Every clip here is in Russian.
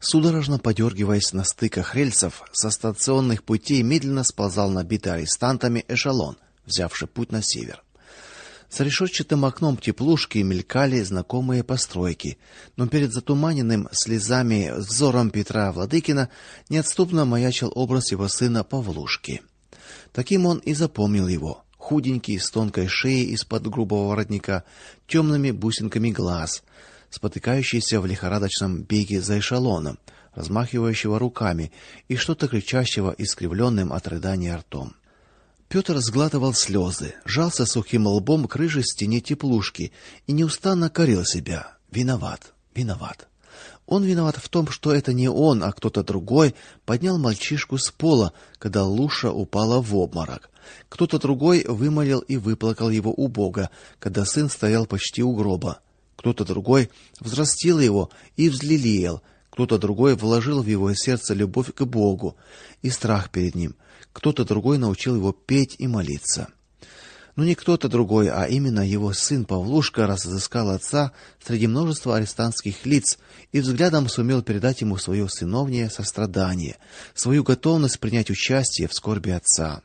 Судорожно подергиваясь на стыках рельсов, со станционных путей медленно сползал набитый арестантами эшелон, взявший путь на север. За решетчатым окном теплушки мелькали знакомые постройки, но перед затуманенным слезами взором Петра Владыкина неотступно маячил образ его сына Павлушки. Таким он и запомнил его: худенький, с тонкой шеей из-под грубого воротника, темными бусинками глаз, спотыкающийся в лихорадочном беге за эшелоном, размахивающего руками и что-то кричащего искривленным от рыдания ртом. Петр сглатывал слезы, жался сухим лбом к рыжей стене теплушки и неустанно корил себя: виноват, виноват. Он виноват в том, что это не он, а кто-то другой поднял мальчишку с пола, когда Луша упала в обморок. Кто-то другой вымолил и выплакал его у Бога, когда сын стоял почти у гроба. Кто-то другой взрастил его и взлелеял, кто-то другой вложил в его сердце любовь к Богу и страх перед ним. Кто-то другой научил его петь и молиться. Но не кто-то другой, а именно его сын Павлушка разыскал отца среди множества арестантских лиц и взглядом сумел передать ему свое сыновнее сострадание, свою готовность принять участие в скорби отца.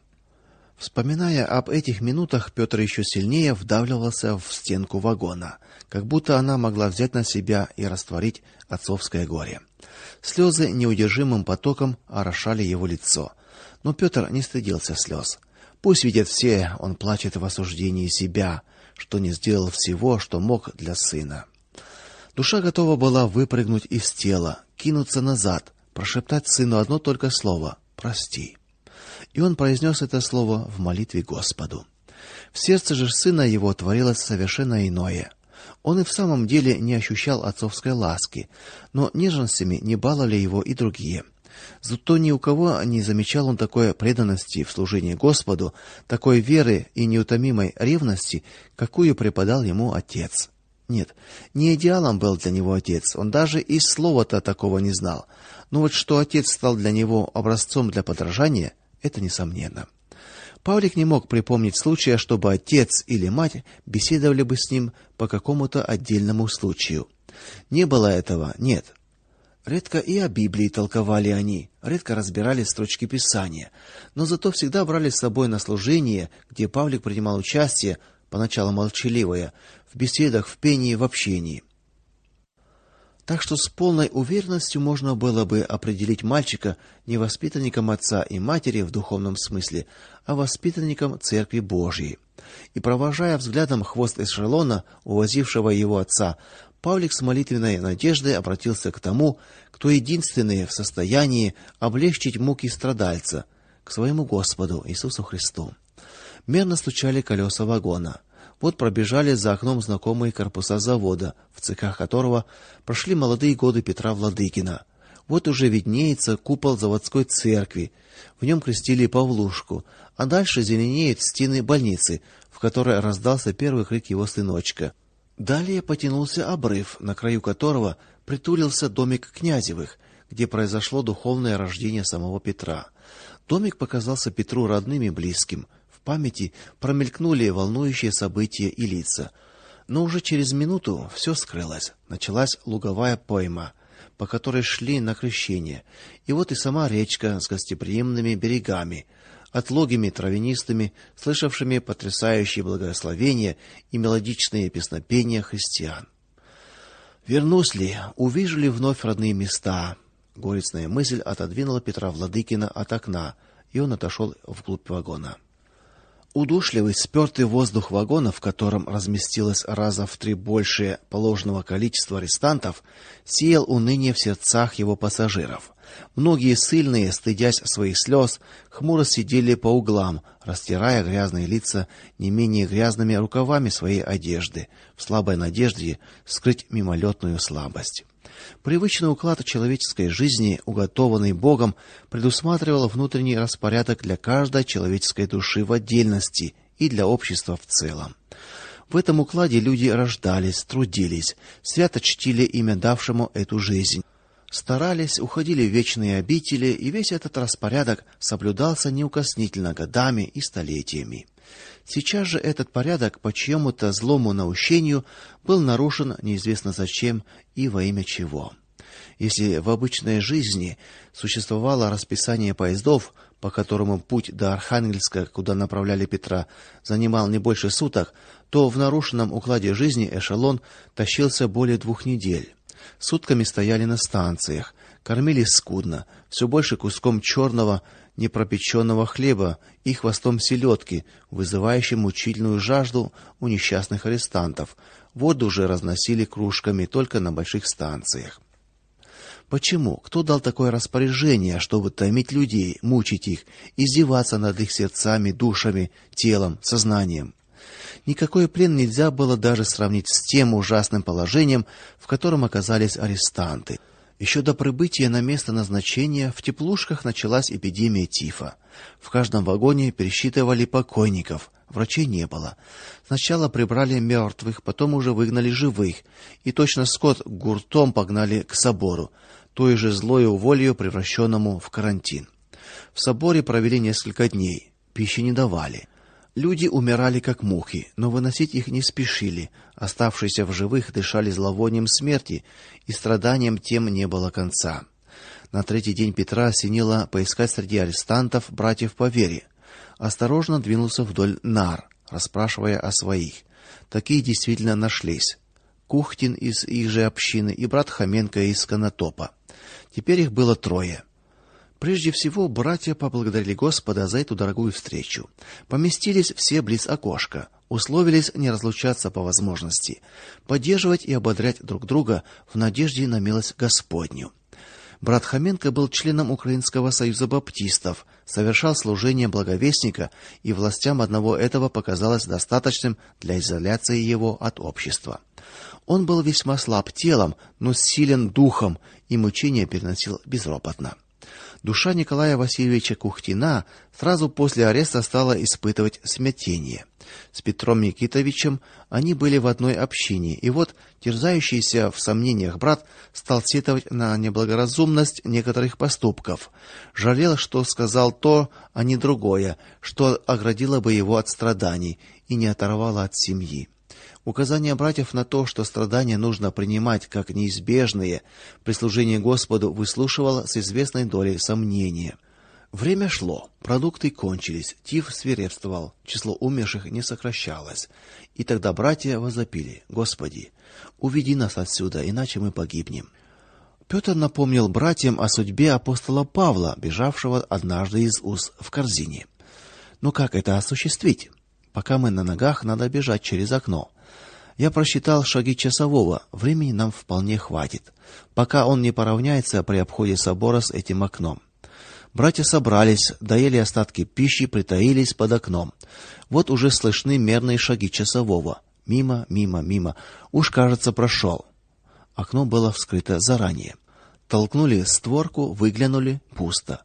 Вспоминая об этих минутах, Петр еще сильнее вдавливался в стенку вагона, как будто она могла взять на себя и растворить отцовское горе. Слезы неудержимым потоком орошали его лицо, но Петр не стыдился слез. Пусть видят все, он плачет в осуждении себя, что не сделал всего, что мог для сына. Душа готова была выпрыгнуть из тела, кинуться назад, прошептать сыну одно только слово: "Прости". И он произнес это слово в молитве Господу. В сердце же сына его творилось совершенно иное. Он и в самом деле не ощущал отцовской ласки, но нежностями не баловали его и другие. Зато ни у кого не замечал он такой преданности в служении Господу, такой веры и неутомимой ревности, какую преподал ему отец. Нет, не идеалом был для него отец, он даже и слова-то такого не знал. Но вот что отец стал для него образцом для подражания, это несомненно. Павлик не мог припомнить случая, чтобы отец или мать беседовали бы с ним по какому-то отдельному случаю. Не было этого, нет. Редко и о Библии толковали они, редко разбирали строчки Писания, но зато всегда брали с собой на служение, где Павлик принимал участие, поначалу молчаливое, в беседах, в пении, в общении. Так что с полной уверенностью можно было бы определить мальчика не воспитанником отца и матери в духовном смысле, а воспитанником церкви Божией. И провожая взглядом хвост эшелона, увозившего его отца, Павлик с молитвенной надеждой обратился к тому, кто единственный в состоянии облегчить муки страдальца, к своему Господу Иисусу Христу. Мерно стучали колеса вагона. Вот пробежали за окном знакомые корпуса завода, в цехах которого прошли молодые годы Петра Владыкина. Вот уже виднеется купол заводской церкви. В нем крестили Павлушку, а дальше зеленеют стены больницы, в которой раздался первый крик его сыночка. Далее потянулся обрыв, на краю которого притулился домик Князевых, где произошло духовное рождение самого Петра. Домик показался Петру родным и близким памяти промелькнули волнующие события и лица. Но уже через минуту все скрылось. Началась луговая пойма, по которой шли на крещение. И вот и сама речка с гостеприимными берегами, отлогими травянистыми, слышавшими потрясающие благословения и мелодичные песнопения христиан. Вернусь ли, увижу ли вновь родные места? Горестная мысль отодвинула Петра Владыкина от окна, и он отошел вглубь вагона. Удушливый спёртый воздух вагона, в котором разместилось раза в три больше положенного количества арестантов, сеял уныние в сердцах его пассажиров. Многие сильные, стыдясь своих слез, хмуро сидели по углам, растирая грязные лица не менее грязными рукавами своей одежды, в слабой надежде скрыть мимолетную слабость. Привычный уклад человеческой жизни, уготованный Богом, предусматривал внутренний распорядок для каждой человеческой души в отдельности и для общества в целом. В этом укладе люди рождались, трудились, свято чтили имя давшему эту жизнь, старались, уходили в вечные обители, и весь этот распорядок соблюдался неукоснительно годами и столетиями. Сейчас же этот порядок по чьему-то злому наущению был нарушен неизвестно зачем и во имя чего. Если в обычной жизни существовало расписание поездов, по которому путь до Архангельска, куда направляли Петра, занимал не больше суток, то в нарушенном укладе жизни эшелон тащился более двух недель. Сутками стояли на станциях, кормили скудно, все больше куском черного непропеченного хлеба и хвостом селедки, вызывающим мучительную жажду у несчастных арестантов. Воду же разносили кружками только на больших станциях. Почему? Кто дал такое распоряжение, чтобы томить людей, мучить их, издеваться над их сердцами, душами, телом, сознанием? Никакой плен нельзя было даже сравнить с тем ужасным положением, в котором оказались арестанты. Еще до прибытия на место назначения в теплушках началась эпидемия тифа. В каждом вагоне пересчитывали покойников, врачей не было. Сначала прибрали мертвых, потом уже выгнали живых, и точно скот гуртом погнали к собору, той же злой волею превращенному в карантин. В соборе провели несколько дней, пищи не давали. Люди умирали как мухи, но выносить их не спешили. Оставшиеся в живых дышали зловонием смерти, и страданиям тем не было конца. На третий день Петра осенило поискать среди арестантов братьев по вере. Осторожно двинулся вдоль нар, расспрашивая о своих. Такие действительно нашлись. Кухтин из их же общины и брат Хоменко из Конотопа. Теперь их было трое. Прежде всего, братья поблагодарили Господа за эту дорогую встречу. Поместились все близ окошка, условились не разлучаться по возможности, поддерживать и ободрять друг друга в надежде на милость Господню. Брат Хоменко был членом Украинского союза баптистов, совершал служение благовестника, и властям одного этого показалось достаточным для изоляции его от общества. Он был весьма слаб телом, но силен духом, и мучения переносил безропотно. Душа Николая Васильевича Кухтина сразу после ареста стала испытывать смятение. С Петром Никитовичем они были в одной общине, и вот терзающийся в сомнениях брат стал сетовать на неблагоразумность некоторых поступков. Жалел, что сказал то, а не другое, что оградило бы его от страданий и не оторвало от семьи. Указания братьев на то, что страдания нужно принимать как неизбежные, при служении Господу выслушивал с известной долей сомнения. Время шло, продукты кончились, тиф свирепствовал, число умерших не сокращалось. И тогда братья возопили: "Господи, уведи нас отсюда, иначе мы погибнем". Петр напомнил братьям о судьбе апостола Павла, бежавшего однажды из Уз в корзине. Но как это осуществить? Пока мы на ногах, надо бежать через окно. Я просчитал шаги часового. Времени нам вполне хватит, пока он не поравняется при обходе собора с этим окном. Братья собрались, доели остатки пищи, притаились под окном. Вот уже слышны мерные шаги часового. Мимо, мимо, мимо. Уж, кажется, прошел. Окно было вскрыто заранее. Толкнули створку, выглянули пусто.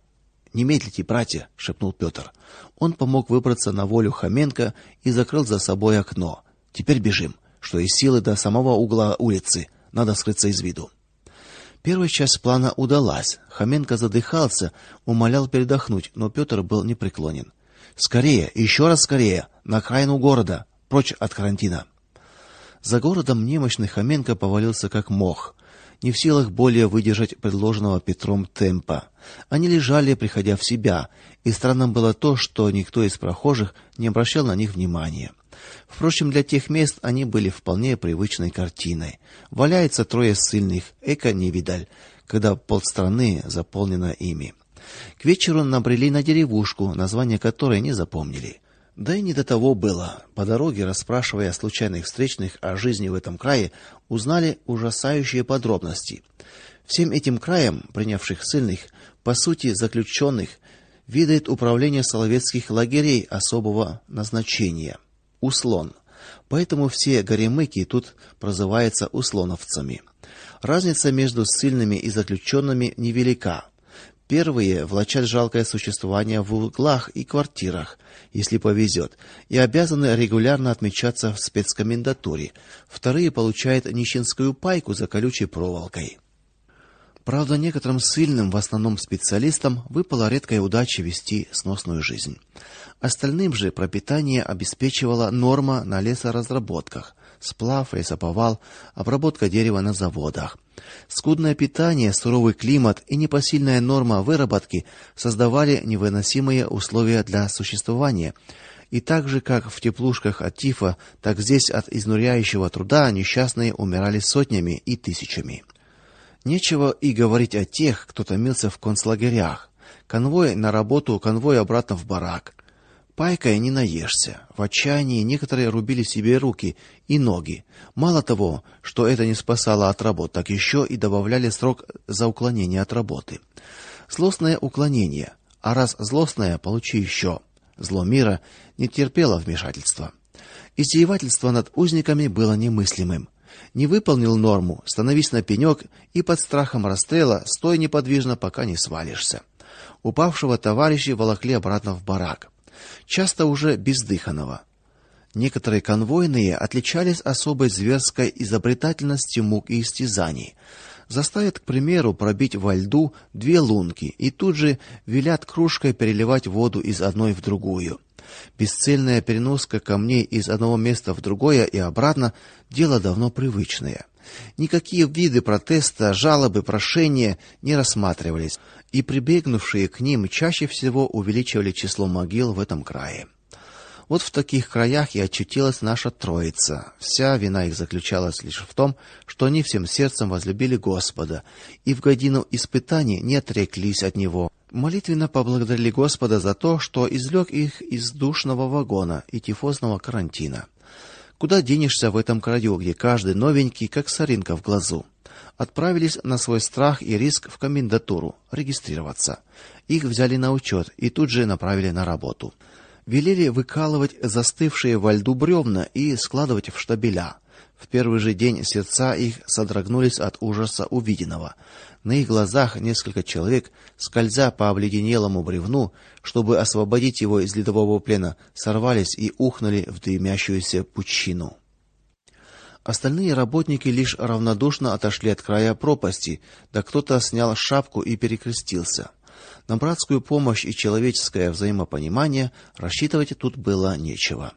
"Не медлите, братья", шепнул Петр. Он помог выбраться на волю Хоменко и закрыл за собой окно. "Теперь бежим" что из силы до самого угла улицы. Надо скрыться из виду. Первая часть плана удалась. Хоменко задыхался, умолял передохнуть, но Петр был непреклонен. Скорее, еще раз скорее, на окраину города, прочь от карантина. За городом немощный Хоменко повалился как мох, не в силах более выдержать предложенного Петром темпа. Они лежали, приходя в себя, и странным было то, что никто из прохожих не обращал на них внимания. Впрочем, для тех мест они были вполне привычной картиной. Валяется трое ссыльных, эко не видаль, когда полстраны заполнено ими. К вечеру набрели на деревушку, название которой не запомнили. Да и не до того было. По дороге, расспрашивая случайных встречных о жизни в этом крае, узнали ужасающие подробности. Всем этим краем, принявших ссыльных, по сути заключенных, видает управление соловецких лагерей особого назначения. Услон. Поэтому все горемыки тут прозываются услоновцами. Разница между ссыльными и заключенными невелика. Первые влачат жалкое существование в углах и квартирах, если повезет, и обязаны регулярно отмечаться в спецкомендатуре. Вторые получают нищенскую пайку за колючей проволокой. Правда, некоторым ссыльным, в основном специалистам, выпала редкая удача вести сносную жизнь. Остальным же пропитание обеспечивала норма на лесоразработках, сплав, лесоповал, обработка дерева на заводах. Скудное питание, суровый климат и непосильная норма выработки создавали невыносимые условия для существования. И так же, как в теплушках от тифа, так здесь от изнуряющего труда несчастные умирали сотнями и тысячами. Нечего и говорить о тех, кто томился в концлагерях. Конвой на работу, конвой обратно в барак. Пайкой не наешься. В отчаянии некоторые рубили себе руки и ноги. Мало того, что это не спасало от работ, так еще и добавляли срок за уклонение от работы. Злостное уклонение. А раз злостное, получи еще. Зло мира не терпело вмешательства. Издевательство над узниками было немыслимым. Не выполнил норму, становись на пенек и под страхом расстрела стой неподвижно, пока не свалишься упавшего товарища волокли обратно в барак, часто уже бездыханного. Некоторые конвойные отличались особой зверской изобретательностью мук и истязаний. Заставят, к примеру, пробить во льду две лунки и тут же велят кружкой переливать воду из одной в другую. Бесцельная переноска камней из одного места в другое и обратно дело давно привычное. Никакие виды протеста, жалобы, прошения не рассматривались и прибегнувшие к ним чаще всего увеличивали число могил в этом крае. Вот в таких краях и очутилась наша Троица. Вся вина их заключалась лишь в том, что они всем сердцем возлюбили Господа и в годину испытаний не отреклись от него. Молитвенно поблагодарили Господа за то, что извлек их из душного вагона и тифозного карантина. Куда денешься в этом краю, где каждый новенький как соринка в глазу? отправились на свой страх и риск в комендатуру регистрироваться. Их взяли на учет и тут же направили на работу. Велели выкалывать застывшие во льду бревна и складывать в штабеля. В первый же день сердца их содрогнулись от ужаса увиденного. На их глазах несколько человек, скользя по обледенелому бревну, чтобы освободить его из ледового плена, сорвались и ухнули в дымящуюся пучину. Остальные работники лишь равнодушно отошли от края пропасти, да кто-то снял шапку и перекрестился. На братскую помощь и человеческое взаимопонимание рассчитывать тут было нечего.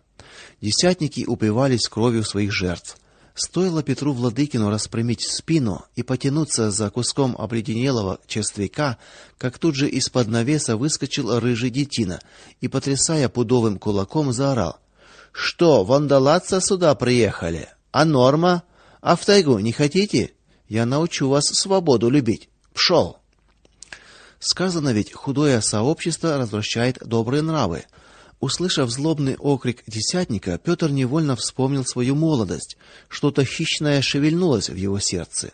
Десятники упивались кровью своих жертв. Стоило Петру Владыкину распрямить спину и потянуться за куском обледенелого черствяка, как тут же из-под навеса выскочил рыжий детина и потрясая пудовым кулаком заорал: "Что, вандалаться сюда приехали?" А норма? А в тайгу не хотите? Я научу вас свободу любить. Пшел. Сказано ведь, худое сообщество развращает добрые нравы. Услышав злобный окрик десятника, Петр невольно вспомнил свою молодость. Что-то хищное шевельнулось в его сердце.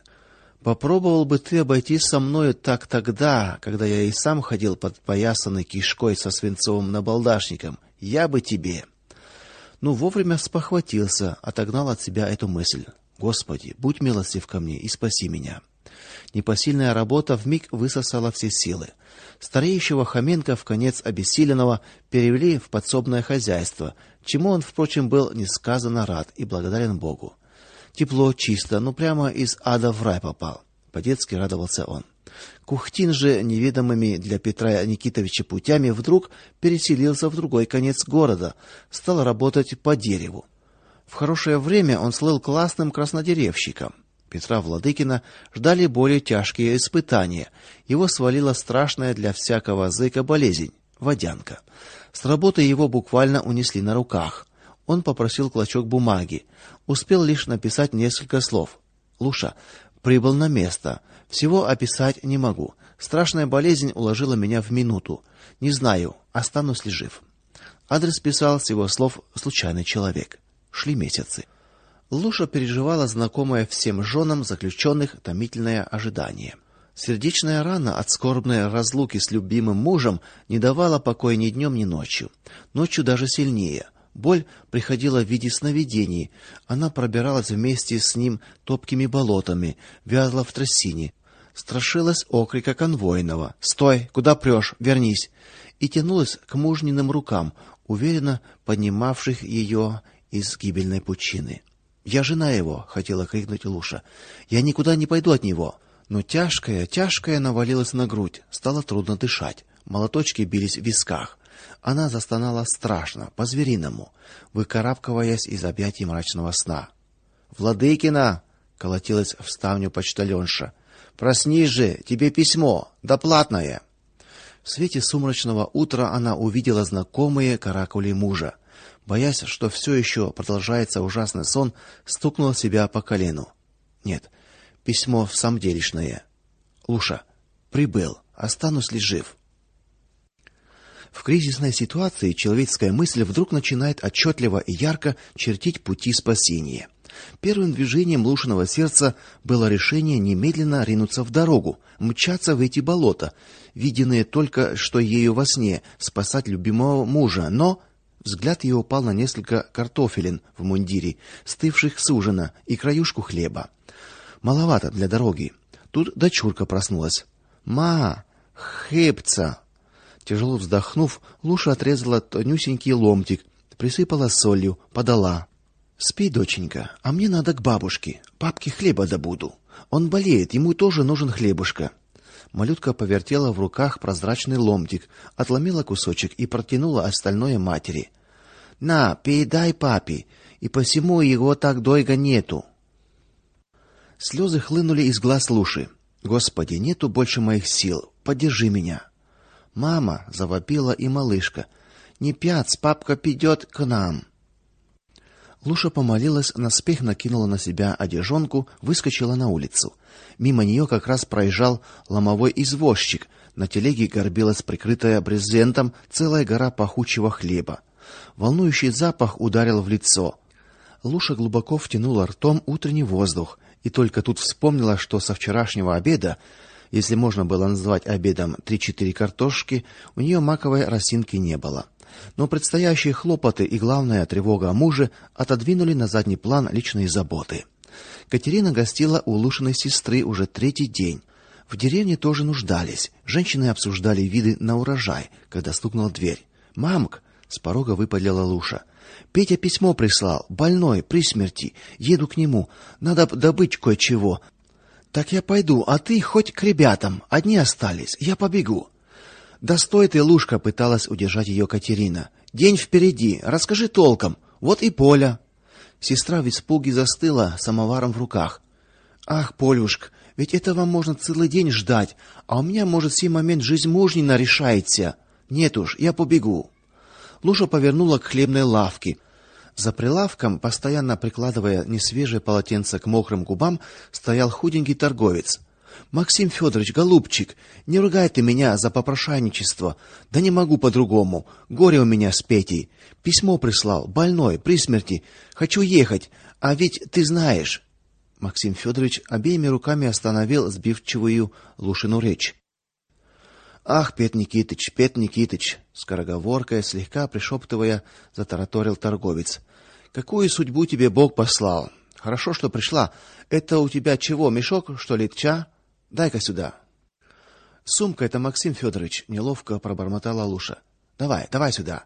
Попробовал бы ты обойти со мною так тогда, когда я и сам ходил под поясанной кишкой со свинцовым набалдашником. Я бы тебе но вовремя спохватился, отогнал от себя эту мысль. Господи, будь милостив ко мне и спаси меня. Непосильная работа вмиг высосала все силы. Стареющего Хоменко в конец обессиленного перевели в подсобное хозяйство, чему он, впрочем, был несказанно рад и благодарен Богу. Тепло, чисто, ну прямо из ада в рай попал. По-детски радовался он. Кухтин же неведомыми для Петра Никитовича путями вдруг переселился в другой конец города, стал работать по дереву. В хорошее время он слыл классным краснодеревщиком. Петра Владыкина ждали более тяжкие испытания. Его свалила страшная для всякого зыка болезнь водянка. С работы его буквально унесли на руках. Он попросил клочок бумаги, успел лишь написать несколько слов. Луша прибыл на место. Всего описать не могу. Страшная болезнь уложила меня в минуту. Не знаю, останусь ли жив. Адрес писал с его слов случайный человек. Шли месяцы. Луша переживала знакомое всем женам заключенных томительное ожидание. Сердечная рана от скорбной разлуки с любимым мужем не давала покоя ни днем, ни ночью. Ночью даже сильнее. Боль приходила в виде сновидений. Она пробиралась вместе с ним топкими болотами, вязла в трясине, страшилась окрика конвойного: "Стой, куда прешь? Вернись!" и тянулась к мужниным рукам, уверенно поднимавших ее из гибельной пучины. "Я жена его", хотела крикнуть Луша. "Я никуда не пойду от него". Но тяжкая, тяжкая навалилась на грудь, стало трудно дышать. Молоточки бились в висках. Она застонала страшно, по-звериному, выкарабкиваясь из объятий мрачного сна. Владыкина, колотилась в ставню почтальонша. Проснись же, тебе письмо, доплатное. В свете сумрачного утра она увидела знакомые каракули мужа. Боясь, что все еще продолжается ужасный сон, стукнула себя по колену. Нет, письмо в самом делешное. Луша, прибыл, останусь ли жив? В кризисной ситуации человеческая мысль вдруг начинает отчетливо и ярко чертить пути спасения. Первым движением Лушиного сердца было решение немедленно ринуться в дорогу, мчаться в эти болота, виденные только что ею во сне, спасать любимого мужа, но взгляд ее упал на несколько картофелин в мундире, стывших с ужина, и краюшку хлеба. Маловато для дороги. Тут дочурка проснулась. Ма, хлебца. Тяжело вздохнув, Луша отрезала тонюсенький ломтик, присыпала солью, подала. Спи, доченька, а мне надо к бабушке. Папке хлеба добуду. Он болеет, ему тоже нужен хлебушка. Малютка повертела в руках прозрачный ломтик, отломила кусочек и протянула остальное матери. На, передай папе, и посему его так долго нету. Слезы хлынули из глаз Луши. Господи, нету больше моих сил. Поддержи меня. Мама, завопила и малышка. Не пяц, папка придет к нам. Луша помолилась, наспех накинула на себя одежонку, выскочила на улицу. Мимо нее как раз проезжал ломовой извозчик. На телеге горбилась прикрытая брезентом целая гора пахучего хлеба. Волнующий запах ударил в лицо. Луша глубоко втянула ртом утренний воздух и только тут вспомнила, что со вчерашнего обеда, если можно было назвать обедом три-четыре картошки, у нее маковой росинки не было. Но предстоящие хлопоты и главная тревога о муже отодвинули на задний план личные заботы. Катерина гостила у Лушиной сестры уже третий день. В деревне тоже нуждались. Женщины обсуждали виды на урожай, когда стукнула дверь. "Мамк", с порога выпалила Луша. "Петя письмо прислал, больной, при смерти. Еду к нему. Надо добыть кое-чего. Так я пойду, а ты хоть к ребятам. Одни остались. Я побегу". Да ты, Лушка, пыталась удержать ее Катерина. День впереди, расскажи толком. Вот и Поля. Сестра в испуге застыла, самоваром в руках. Ах, Полюшка, ведь этого можно целый день ждать, а у меня может сей момент жизнь мужнина решается. Нет уж, я побегу. Луша повернула к хлебной лавке. За прилавком, постоянно прикладывая несвежее полотенце к мокрым губам, стоял худенький торговец. Максим Федорович, голубчик, не ругай ты меня за попрошайничество. Да не могу по-другому. Горе у меня с Петей. Письмо прислал, больной, при смерти. Хочу ехать, а ведь ты знаешь. Максим Федорович обеими руками остановил сбивчивую Лушину речь. Ах, Пет Никитыч, Пет Никитыч, скороговоркой, слегка пришептывая, затараторил торговец. Какую судьбу тебе Бог послал? Хорошо, что пришла. Это у тебя чего, мешок, что ли, ча? Дай-ка сюда. Сумка это Максим Федорович, неловко пробормотала Луша. Давай, давай сюда.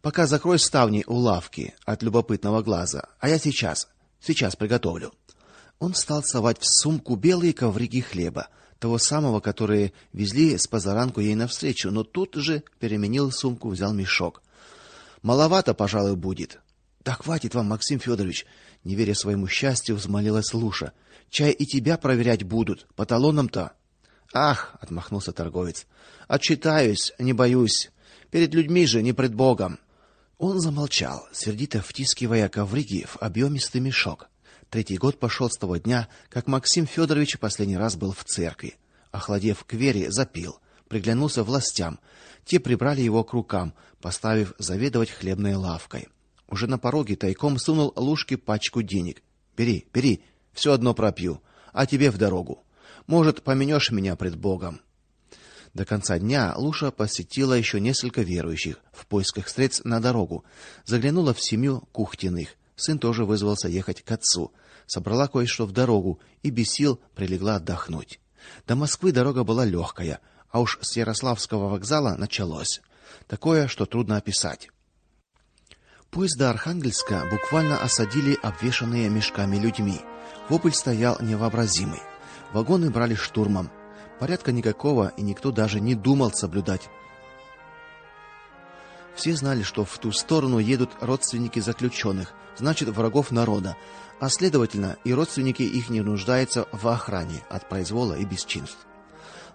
Пока закрой ставни у лавки от любопытного глаза, а я сейчас, сейчас приготовлю. Он стал совать в сумку белые коврики хлеба, того самого, которые везли с позаранку ей навстречу, но тут же переменил сумку, взял мешок. Маловато, пожалуй, будет. Да хватит вам, Максим Федорович, не веря своему счастью, взмолилась Луша. Чай и тебя проверять будут, по талонам-то. Ах, отмахнулся торговец. Отчитаюсь, не боюсь. Перед людьми же, не пред Богом. Он замолчал, сердито втискивая коврики в объемистый мешок. Третий год пошел с того дня, как Максим Федорович последний раз был в церкви. Охладев к вере, запил, приглянулся властям. Те прибрали его к рукам, поставив заведовать хлебной лавкой. Уже на пороге тайком сунул Лушке пачку денег. Бери, бери, все одно пропью, а тебе в дорогу. Может, поменешь меня пред Богом. До конца дня Луша посетила еще несколько верующих в поисках средств на дорогу. Заглянула в семью Кухтиных. Сын тоже вызвался ехать к отцу. Собрала кое-что в дорогу и без сил прилегла отдохнуть. До Москвы дорога была легкая, а уж с Ярославского вокзала началось такое, что трудно описать. Поезд до Архангельска буквально осадили обвешанные мешками людьми. Вопль стоял невообразимый. Вагоны брали штурмом. Порядка никакого, и никто даже не думал соблюдать. Все знали, что в ту сторону едут родственники заключенных, значит, врагов народа, а следовательно, и родственники их не нуждаются в охране от произвола и бесчинств.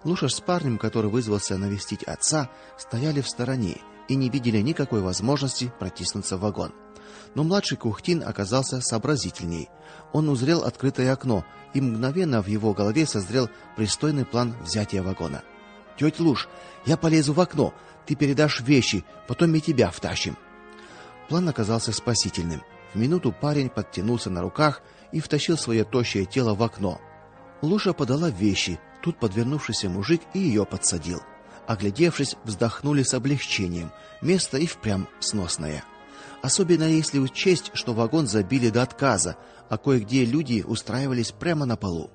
Лушаш с парнем, который вызвался навестить отца, стояли в стороне и не видели никакой возможности протиснуться в вагон. Но младший Кухтин оказался сообразительней. Он узрел открытое окно, и мгновенно в его голове созрел пристойный план взятия вагона. «Тетя Луш, я полезу в окно, ты передашь вещи, потом и тебя втащим". План оказался спасительным. В минуту парень подтянулся на руках и втащил свое тощее тело в окно. Луша подала вещи, тут подвернувшийся мужик и ее подсадил. Оглядевшись, вздохнули с облегчением. Место и впрямь сносное. Особенно если учесть, что вагон забили до отказа, а кое-где люди устраивались прямо на полу.